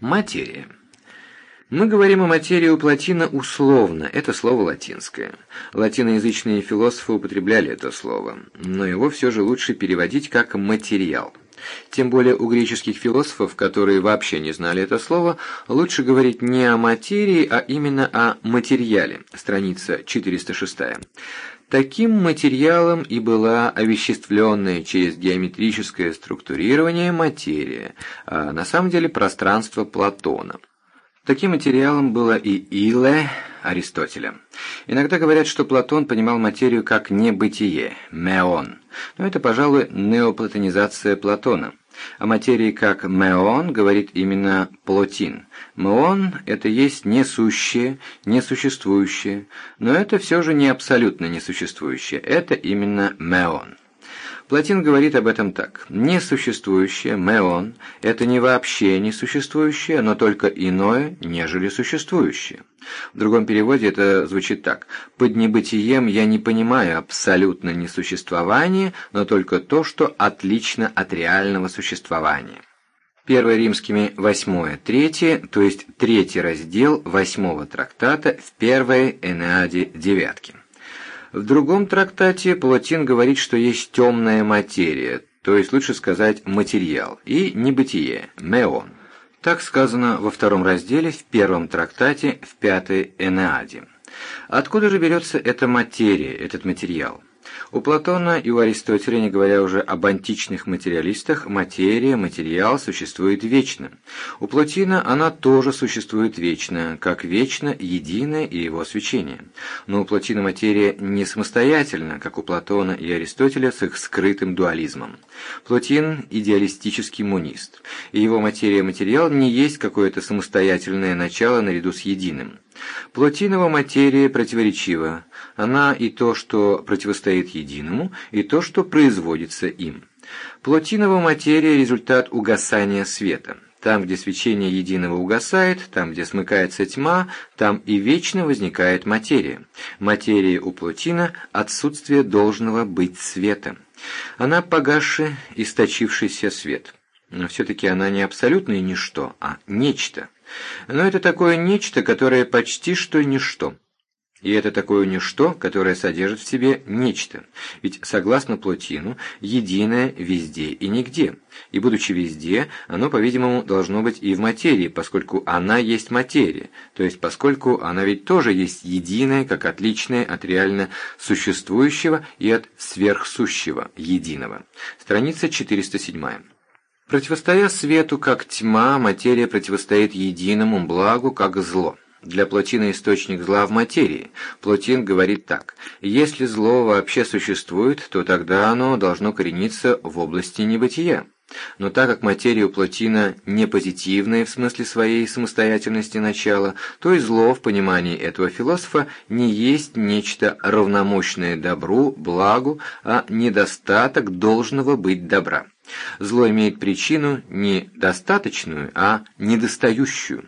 Материя. Мы говорим о материи у Платина условно, это слово латинское. Латиноязычные философы употребляли это слово, но его все же лучше переводить как «материал». Тем более у греческих философов, которые вообще не знали это слово, лучше говорить не о материи, а именно о материале, страница 406. Таким материалом и была овеществленная через геометрическое структурирование материя, а на самом деле пространство Платона. Таким материалом было и Иле Аристотеля. Иногда говорят, что Платон понимал материю как небытие, меон, но это, пожалуй, неоплатонизация Платона. О материи как меон говорит именно Плотин. Меон – это есть несущее, несуществующее, но это все же не абсолютно несуществующее, это именно меон. Платин говорит об этом так. Несуществующее, меон, это не вообще несуществующее, но только иное, нежели существующее. В другом переводе это звучит так. Под небытием я не понимаю абсолютно несуществование, но только то, что отлично от реального существования. Первое римскими восьмое третье, то есть третий раздел восьмого трактата в первой Энеаде девятки. В другом трактате Платин говорит, что есть темная материя, то есть лучше сказать материал, и небытие, меон. Так сказано во втором разделе в первом трактате в пятой Энеаде. Откуда же берется эта материя, этот материал? У Платона и у Аристотеля, не говоря уже об античных материалистах, материя, материал существует вечно. У Платина она тоже существует вечно, как вечно единое и его свечение. Но у Платина материя не самостоятельна, как у Платона и Аристотеля с их скрытым дуализмом. Платин – идеалистический монист, и его материя-материал не есть какое-то самостоятельное начало наряду с единым. Плотинова материя противоречива. Она и то, что противостоит единому, и то, что производится им. Плотинова материя – результат угасания света. Там, где свечение единого угасает, там, где смыкается тьма, там и вечно возникает материя. Материя у плотина – отсутствие должного быть света. Она погасший, источившийся свет. Но все-таки она не абсолютное ничто, а нечто. Но это такое нечто, которое почти что ничто. И это такое ничто, которое содержит в себе нечто. Ведь, согласно Плотину, единое везде и нигде. И будучи везде, оно, по-видимому, должно быть и в материи, поскольку она есть материя, то есть поскольку она ведь тоже есть единое, как отличное от реально существующего и от сверхсущего, единого. Страница 407. Противостоя свету как тьма, материя противостоит единому благу как зло. Для Плотина источник зла в материи. Плотин говорит так. Если зло вообще существует, то тогда оно должно корениться в области небытия. Но так как материя у Плотина не позитивная в смысле своей самостоятельности начала, то и зло в понимании этого философа не есть нечто равномощное добру, благу, а недостаток должного быть добра. Зло имеет причину не достаточную, а недостающую.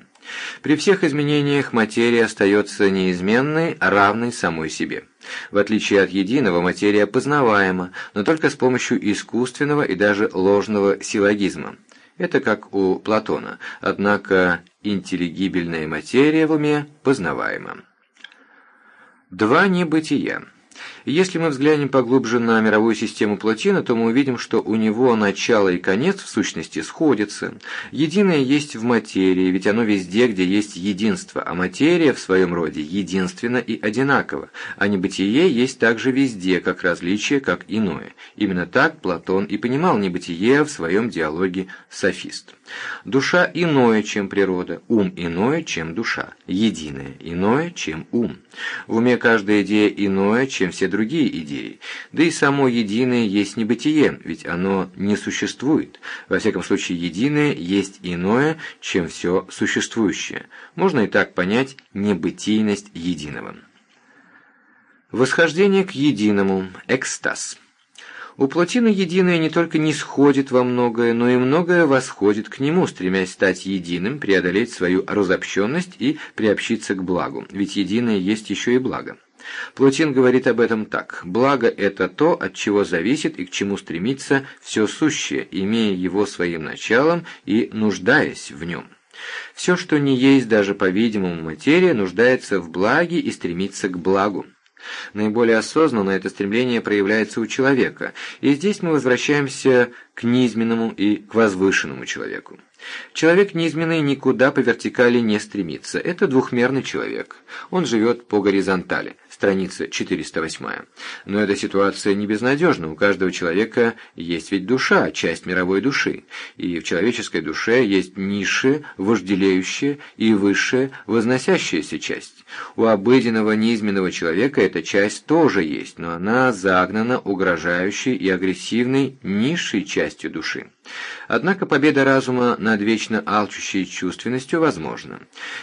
При всех изменениях материя остается неизменной, равной самой себе. В отличие от единого, материя познаваема, но только с помощью искусственного и даже ложного силлогизма. Это как у Платона, однако интеллигибельная материя в уме познаваема. Два небытия. Если мы взглянем поглубже на мировую систему Плотина, то мы увидим, что у него начало и конец в сущности сходятся. Единое есть в материи, ведь оно везде, где есть единство, а материя в своем роде единственна и одинакова, а небытие есть также везде, как различие, как иное. Именно так Платон и понимал небытие в своем диалоге «Софист». Душа иное, чем природа, ум иное, чем душа, единое иное, чем ум. В уме каждая идея иное, чем все другие идеи, да и само единое есть небытие, ведь оно не существует. Во всяком случае, единое есть иное, чем все существующее. Можно и так понять небытийность единого. Восхождение к единому, экстаз. У Плотина единое не только не сходит во многое, но и многое восходит к нему, стремясь стать единым, преодолеть свою разобщенность и приобщиться к благу, ведь единое есть еще и благо. Плотин говорит об этом так. «Благо – это то, от чего зависит и к чему стремится все сущее, имея его своим началом и нуждаясь в нем». Все, что не есть даже, по-видимому, материя, нуждается в благе и стремится к благу. Наиболее осознанно это стремление проявляется у человека, и здесь мы возвращаемся к низменному и к возвышенному человеку. Человек низменный никуда по вертикали не стремится. Это двухмерный человек. Он живет по горизонтали. Страница 408. Но эта ситуация не безнадежна. У каждого человека есть ведь душа, часть мировой души. И в человеческой душе есть низшая, вожделеющая и высшая, возносящаяся часть. У обыденного низменного человека эта часть тоже есть, но она загнана угрожающей и агрессивной низшей частью души. Однако победа разума над вечно алчущей чувственностью возможна.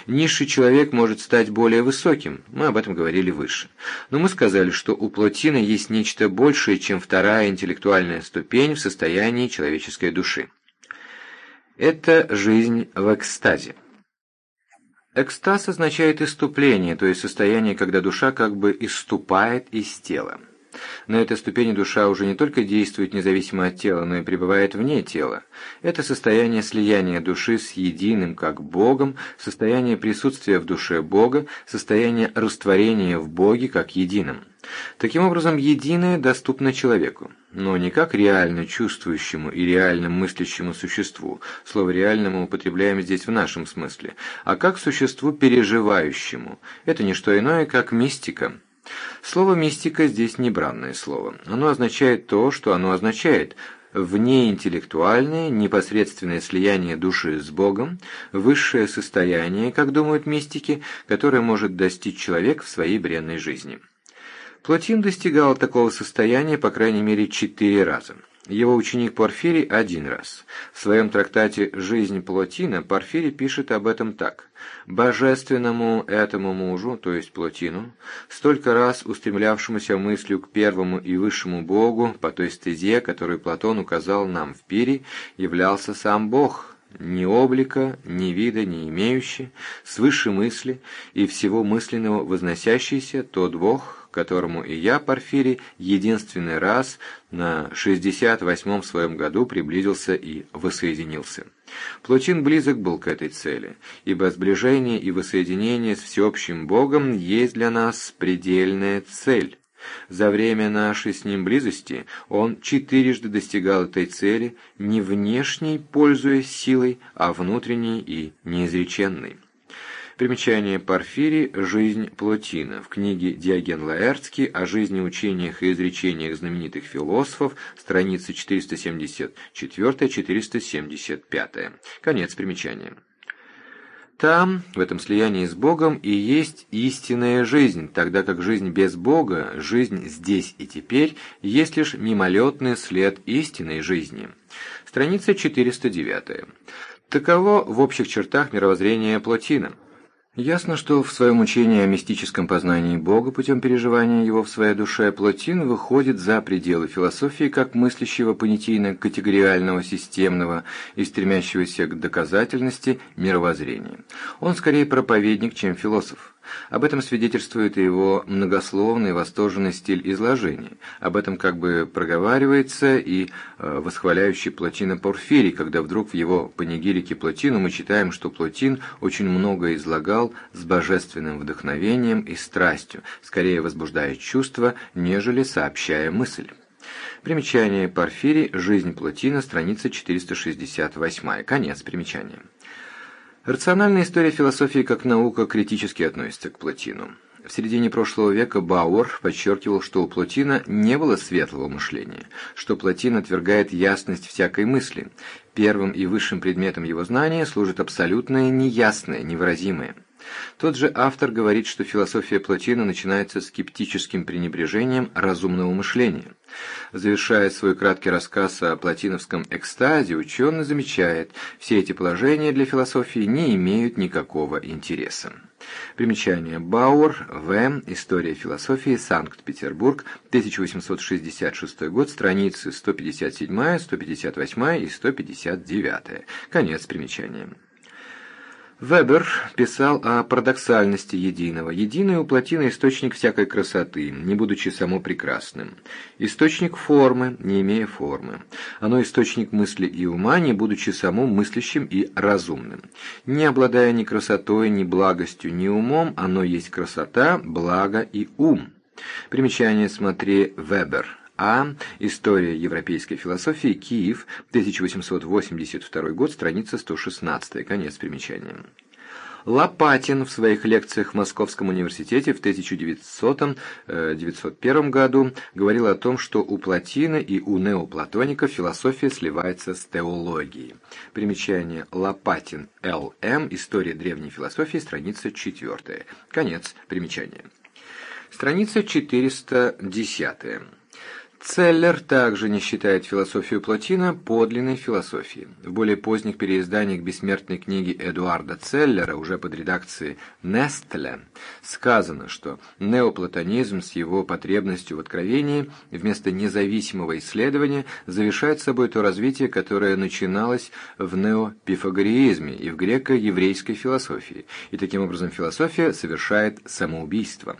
Низший человек может стать более высоким, мы об этом говорили выше. Но мы сказали, что у Плотина есть нечто большее, чем вторая интеллектуальная ступень в состоянии человеческой души. Это жизнь в экстазе. Экстаз означает иступление, то есть состояние, когда душа как бы иступает из тела. На этой ступени душа уже не только действует независимо от тела, но и пребывает вне тела. Это состояние слияния души с единым, как Богом, состояние присутствия в душе Бога, состояние растворения в Боге, как едином. Таким образом, единое доступно человеку, но не как реально чувствующему и реально мыслящему существу, слово «реально» мы употребляем здесь в нашем смысле, а как существу переживающему. Это не что иное, как мистика, Слово «мистика» здесь не бранное слово. Оно означает то, что оно означает – внеинтеллектуальное, непосредственное слияние души с Богом, высшее состояние, как думают мистики, которое может достичь человек в своей бренной жизни. Плотин достигал такого состояния по крайней мере четыре раза. Его ученик Порфирий один раз. В своем трактате «Жизнь Плотина» Порфирий пишет об этом так. «Божественному этому мужу, то есть Плотину, столько раз устремлявшемуся мыслью к первому и высшему Богу по той стезе, которую Платон указал нам в пире, являлся сам Бог» ни облика, ни вида не имеющий, свыше мысли и всего мысленного возносящийся тот Бог, которому и я, Порфирий, единственный раз на 68-м своем году приблизился и воссоединился. Плотин близок был к этой цели, ибо сближение и воссоединение с всеобщим Богом есть для нас предельная цель. За время нашей с ним близости он четырежды достигал этой цели, не внешней, пользуясь силой, а внутренней и неизреченной. Примечание Порфирий «Жизнь Плотина» в книге Диоген Лаэртский о жизни, учениях и изречениях знаменитых философов, страницы 474-475. Конец примечания. Там, в этом слиянии с Богом, и есть истинная жизнь, тогда как жизнь без Бога, жизнь здесь и теперь, есть лишь мимолетный след истинной жизни. Страница 409. Таково в общих чертах мировоззрения Плотина. Ясно, что в своем учении о мистическом познании Бога путем переживания его в своей душе Плотин выходит за пределы философии как мыслящего понятийно-категориального системного и стремящегося к доказательности мировоззрения. Он скорее проповедник, чем философ. Об этом свидетельствует и его многословный восторженный стиль изложения. Об этом как бы проговаривается и э, восхваляющий Плотина Порфирий, когда вдруг в его панигирике Плотину мы читаем, что Плотин очень много излагал с божественным вдохновением и страстью, скорее возбуждая чувства, нежели сообщая мысль. Примечание Порфирий «Жизнь Плотина», страница 468. Конец примечания. Рациональная история философии как наука критически относится к Плотину. В середине прошлого века Бауэр подчеркивал, что у Плотина не было светлого мышления, что Плотин отвергает ясность всякой мысли. Первым и высшим предметом его знания служит абсолютное неясное, невыразимое. Тот же автор говорит, что философия Плотина начинается скептическим пренебрежением разумного мышления. Завершая свой краткий рассказ о платиновском экстазе, ученый замечает, все эти положения для философии не имеют никакого интереса. Примечание. Бауэр, В. История философии. Санкт-Петербург. 1866 год. Страницы 157, 158 и 159. Конец примечания. Вебер писал о парадоксальности единого. Единое у Платина источник всякой красоты, не будучи само прекрасным. Источник формы, не имея формы. Оно источник мысли и ума, не будучи само мыслящим и разумным. Не обладая ни красотой, ни благостью, ни умом, оно есть красота, благо и ум. Примечание смотри Вебер. А. История европейской философии. Киев. 1882 год. Страница 116. Конец примечания. Лопатин в своих лекциях в Московском университете в 1900-901 э, году говорил о том, что у Платина и у неоплатоников философия сливается с теологией. Примечание Лопатин Л.М. История древней философии, страница 4. Конец примечания. Страница 410. Целлер также не считает философию Плотина подлинной философией. В более поздних переизданиях бессмертной книги Эдуарда Целлера, уже под редакцией Нестле, сказано, что неоплатонизм с его потребностью в откровении вместо независимого исследования завершает собой то развитие, которое начиналось в неопифагореизме и в греко-еврейской философии, и таким образом философия совершает самоубийство.